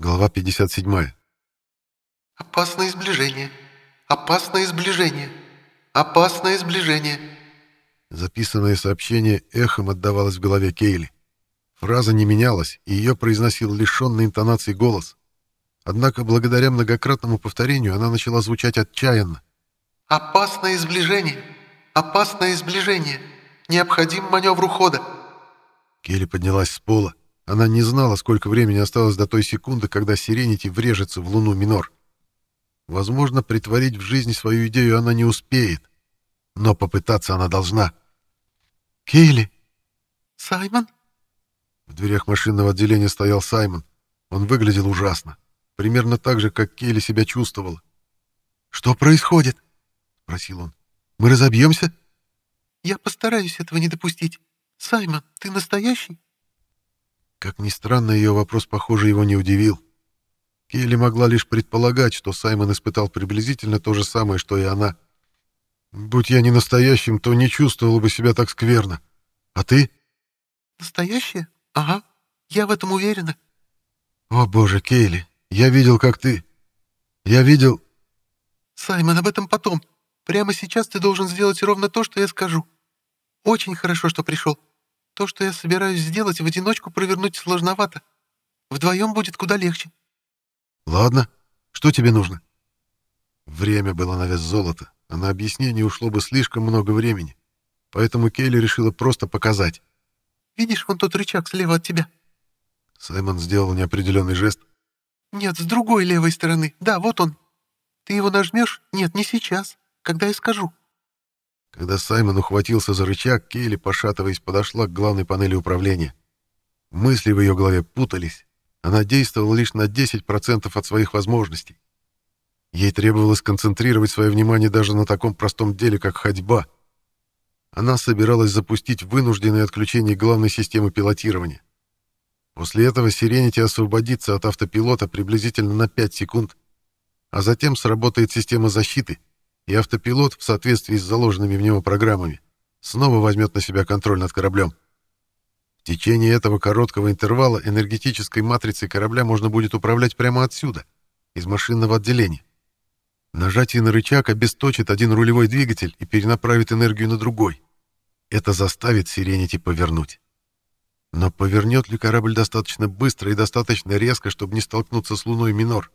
Глава 57. «Опасное сближение! Опасное сближение! Опасное сближение!» Записанное сообщение эхом отдавалось в голове Кейли. Фраза не менялась, и ее произносил лишенный интонации голос. Однако, благодаря многократному повторению, она начала звучать отчаянно. «Опасное сближение! Опасное сближение! Необходим маневр ухода!» Келли поднялась с пола. Она не знала, сколько времени осталось до той секунды, когда Сиренити врежется в луну Минор. Возможно, притворить в жизнь свою идею она не успеет, но попытаться она должна. «Кейли!» «Саймон?» В дверях машинного отделения стоял Саймон. Он выглядел ужасно. Примерно так же, как Кейли себя чувствовала. «Что происходит?» — спросил он. «Мы разобьемся?» «Я постараюсь этого не допустить. Саймон, ты настоящий?» Как ни странно, ее вопрос, похоже, его не удивил. Келли могла лишь предполагать, что Саймон испытал приблизительно то же самое, что и она. «Будь я не настоящим, то не чувствовала бы себя так скверно. А ты?» «Настоящая? Ага. Я в этом уверена». «О, боже, Кейли, я видел, как ты. Я видел...» «Саймон, об этом потом. Прямо сейчас ты должен сделать ровно то, что я скажу. Очень хорошо, что пришел. То, что я собираюсь сделать, в одиночку провернуть сложновато. Вдвоем будет куда легче. Ладно. Что тебе нужно? Время было на вес золота, а на объяснение ушло бы слишком много времени. Поэтому Келли решила просто показать. Видишь вон тот рычаг слева от тебя? Саймон сделал неопределенный жест. Нет, с другой левой стороны. Да, вот он. Ты его нажмешь? Нет, не сейчас. Когда я скажу. Когда Саймон ухватился за рычаг, Кейли, пошатываясь, подошла к главной панели управления. Мысли в ее голове путались. Она действовала лишь на 10% от своих возможностей. Ей требовалось концентрировать свое внимание даже на таком простом деле, как ходьба. Она собиралась запустить вынужденное отключение главной системы пилотирования. После этого Сиренити освободится от автопилота приблизительно на 5 секунд, а затем сработает система защиты — и автопилот, в соответствии с заложенными в него программами, снова возьмет на себя контроль над кораблем. В течение этого короткого интервала энергетической матрицей корабля можно будет управлять прямо отсюда, из машинного отделения. Нажатие на рычаг обесточит один рулевой двигатель и перенаправит энергию на другой. Это заставит Сиренити повернуть. Но повернет ли корабль достаточно быстро и достаточно резко, чтобы не столкнуться с Луной Минор?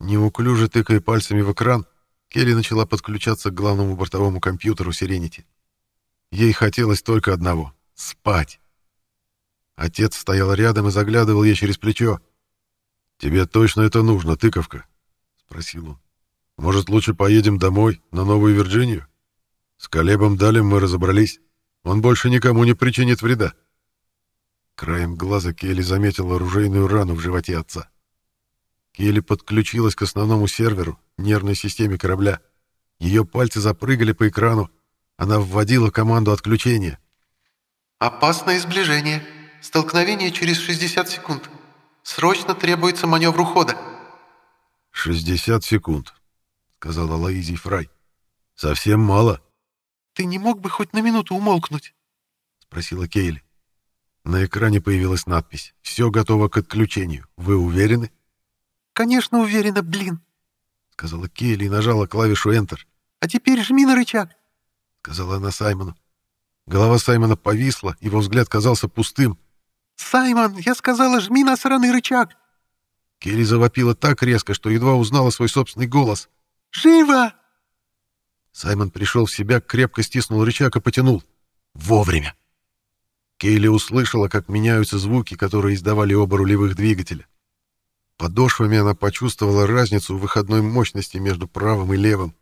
Неуклюже тыкая пальцами в экран, Келли начала подключаться к главному бортовому компьютеру Serenity. Ей хотелось только одного — спать. Отец стоял рядом и заглядывал ей через плечо. «Тебе точно это нужно, тыковка?» — спросил он. «Может, лучше поедем домой, на Новую Вирджинию? С Колебом Далем мы разобрались. Он больше никому не причинит вреда». Краем глаза Келли заметила оружейную рану в животе отца. Келли подключилась к основному серверу, нервной системе корабля. Ее пальцы запрыгали по экрану. Она вводила команду отключения. «Опасное сближение. Столкновение через 60 секунд. Срочно требуется маневр ухода». «60 секунд», — сказала Лоизий Фрай. «Совсем мало». «Ты не мог бы хоть на минуту умолкнуть?» — спросила Кейли. На экране появилась надпись «Все готово к отключению. Вы уверены?» «Конечно уверена, блин!» — сказала Келли и нажала клавишу Enter. «А теперь жми на рычаг!» — сказала она Саймону. Голова Саймона повисла, его взгляд казался пустым. «Саймон, я сказала, жми на сраный рычаг!» Келли завопила так резко, что едва узнала свой собственный голос. «Живо!» Саймон пришел в себя, крепко стиснул рычаг и потянул. Вовремя. Кейли услышала, как меняются звуки, которые издавали оба рулевых двигателя. Подошвами она почувствовала разницу в выходной мощности между правым и левым.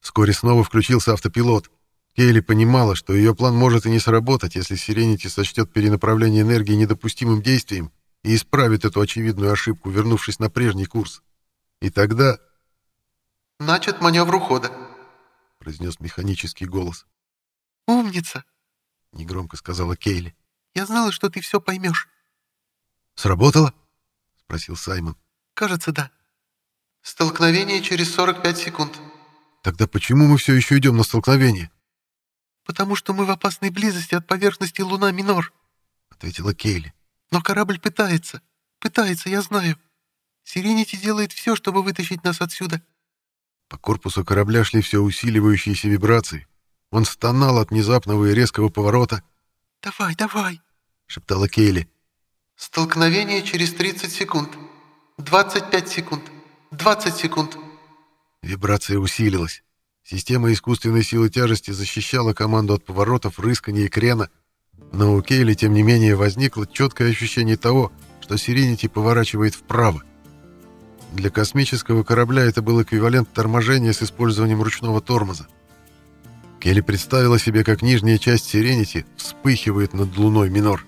Вскоре снова включился автопилот. Кейли понимала, что ее план может и не сработать, если Сиренити сочтет перенаправление энергии недопустимым действием и исправит эту очевидную ошибку, вернувшись на прежний курс. И тогда... «Начат маневр ухода», — произнес механический голос. «Умница», — негромко сказала Кейли. «Я знала, что ты все поймешь». «Сработало?» — спросил Саймон. «Кажется, да. Столкновение через 45 секунд». «Тогда почему мы все еще идем на столкновение?» «Потому что мы в опасной близости от поверхности Луна Минор», — ответила Кейли. «Но корабль пытается. Пытается, я знаю. Сиренити делает все, чтобы вытащить нас отсюда. По корпусу корабля шли все усиливающиеся вибрации. Он стонал от внезапного и резкого поворота. «Давай, давай!» — шептала Кейли. «Столкновение через 30 секунд. 25 секунд. 20 секунд». Вибрация усилилась. Система искусственной силы тяжести защищала команду от поворотов, рыскания и крена, но у Кейли, тем не менее, возникло четкое ощущение того, что Сиренити поворачивает вправо. Для космического корабля это был эквивалент торможения с использованием ручного тормоза. Келли представила себе, как нижняя часть Сиренити вспыхивает над луной Минор.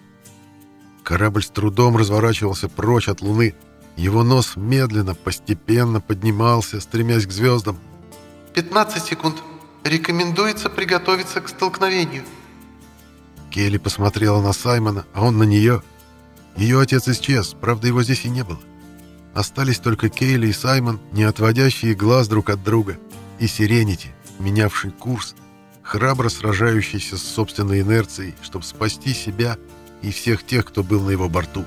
Корабль с трудом разворачивался прочь от Луны. Его нос медленно, постепенно поднимался, стремясь к звездам. «15 секунд. Рекомендуется приготовиться к столкновению». Келли посмотрела на Саймона, а он на нее. Ее отец исчез, правда, его здесь и не было. Остались только Кейли и Саймон, не отводящие глаз друг от друга, и Сиренити, менявший курс, храбро сражающийся с собственной инерцией, чтобы спасти себя и всех тех, кто был на его борту.